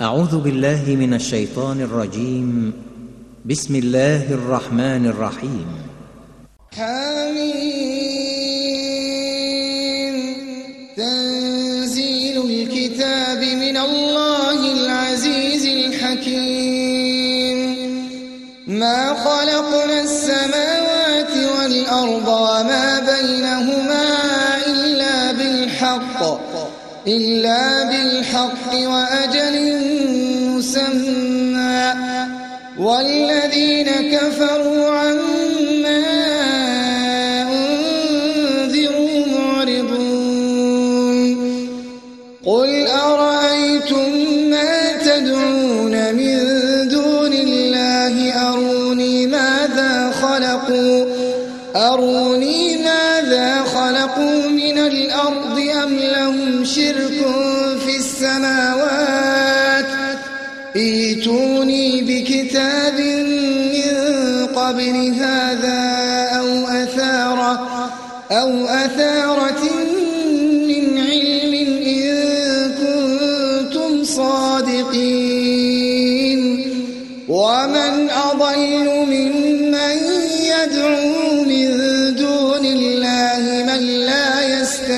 أعوذ بالله من الشيطان الرجيم. بسم الله الرحمن الرحيم. حميم تنزيل الكتاب من الله العزيز الحكيم. ما خلقنا السماوات والأرض وما بينهما إلا بالحق. إلا بالحق وأجل مسمى والذين كفروا عما الأرض أم لهم شرك في السماوات؟ ايتوني بكتاب من قبل هذا أو أثارة أو أثارة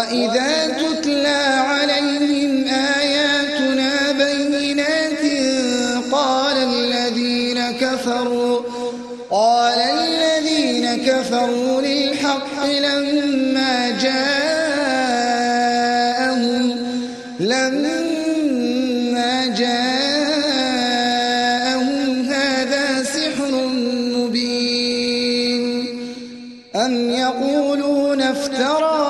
وإذا تتلى عليهم آياتنا بينات قال الذين كفروا قال الذين كفروا للحق لما جاءهم لما هذا سحر مبين أم يقولون افتراه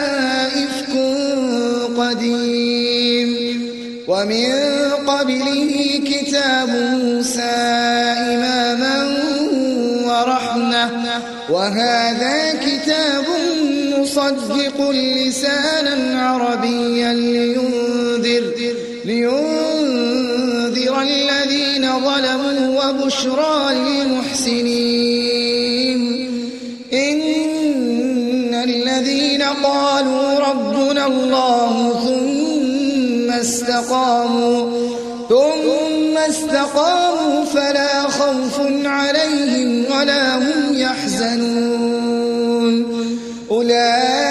قديم. ومن قبله كتاب موسى إماما ورحمة. وهذا كتاب مصدق لسانا عربيا لينذر لينذر الذين ظلموا وبشرى للمحسنين. الله ثم استقاموا ثم استقاموا فلا خوف عليهم ولا هم يحزنون. أولئك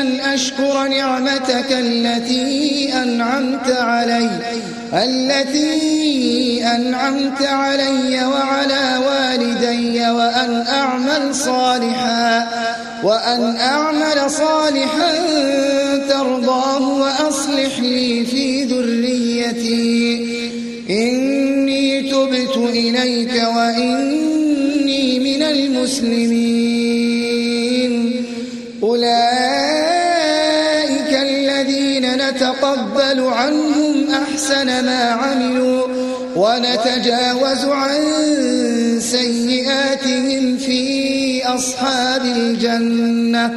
أن أشكر نعمتك التي أنعمت علي التي أنعمت علي وعلى والدي وأن أعمل صالحا وأن أعمل صالحا ترضاه وأصلح لي في ذريتي. إني تبت إليك وإني من المسلمين. نتقبل عنهم أحسن ما عملوا ونتجاوز عن سيئاتهم في أصحاب الجنة.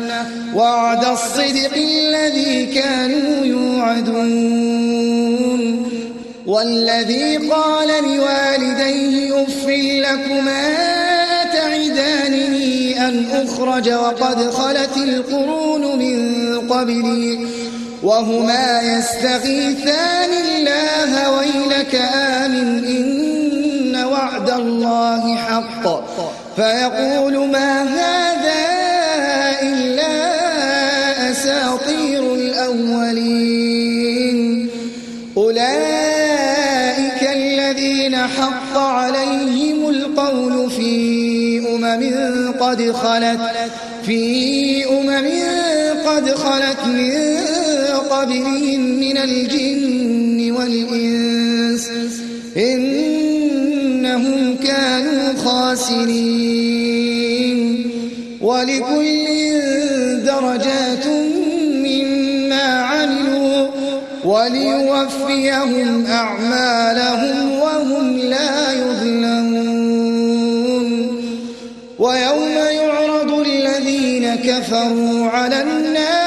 وعد الصدق الذي كانوا يوعدون. والذي قال لوالديه أف لكما أن أخرج وقد خلت القرون من قبلي. وهما يستغيثان الله ويلك آمن إن وعد الله حق. فيقول ما هذا إلا أساطير الأولين. أولئك الذين حق عليهم القول في أمم قد خلت في أمم قد خلت من قبلهم من الجن والإنس إنهم كانوا خاسرين ولكل درجات مما عملوا وليوفيهم أعمالهم وهم لا يظلمون ويوم يعرض الذين كفروا على النار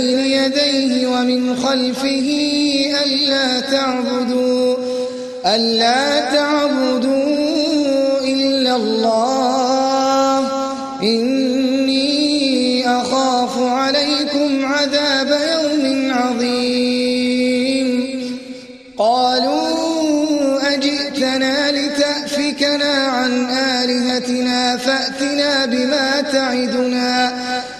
بين يديه ومن خلفه ألا تعبدوا ألا تعبدوا إلا الله. إني أخاف عليكم عذاب يوم عظيم. قالوا أجئتنا لتأفكنا عن آلهتنا فأتنا بما تعدنا.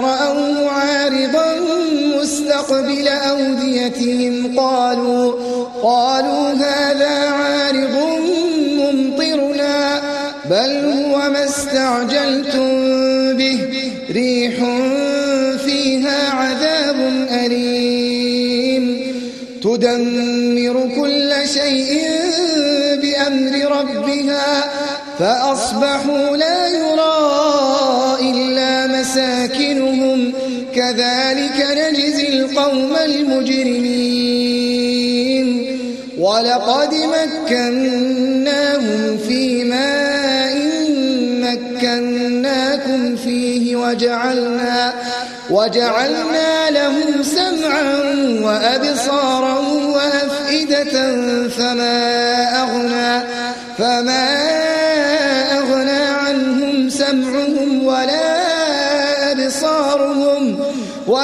رأوه عارضا مستقبل أوديتهم قالوا قالوا هذا عارض ممطرنا بل هو ما استعجلتم به ريح فيها عذاب أليم. تدمر كل شيء بأمر ربها فأصبحوا لا يرى مساكنهم. كذلك نجزي القوم المجرمين. ولقد مكناهم في ماء مكناكم فيه وجعلنا وجعلنا لهم سمعا وأبصارا وأفئدة فما أغنى فما أغنى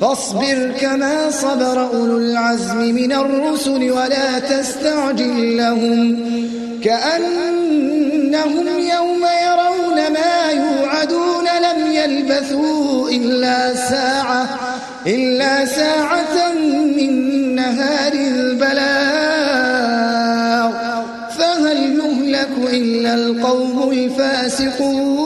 فاصبر كما صبر أولو العزم من الرسل ولا تستعجل لهم كأنهم يوم يرون ما يوعدون لم يلبثوا إلا ساعة إلا ساعة من نهار البلاغ فهل يهلك إلا القوم الفاسقون؟